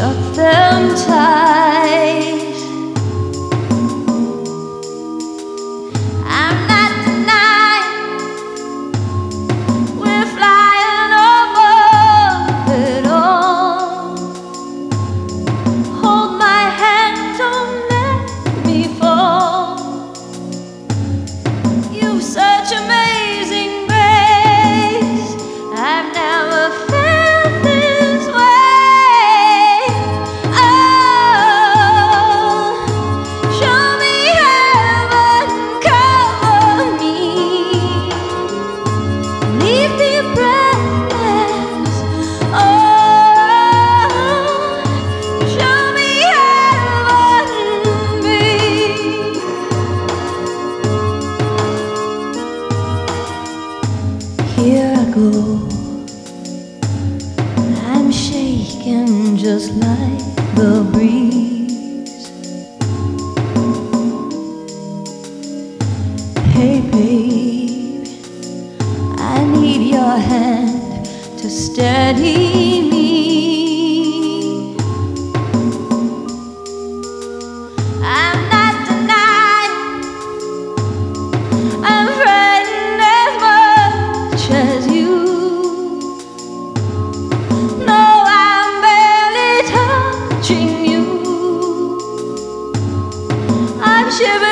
shut them tight. Oh, I'm shaking just like the breeze. Your hand to steady me. I'm not denying I'm frightened as much as you. No, I'm barely touching you. I'm shivering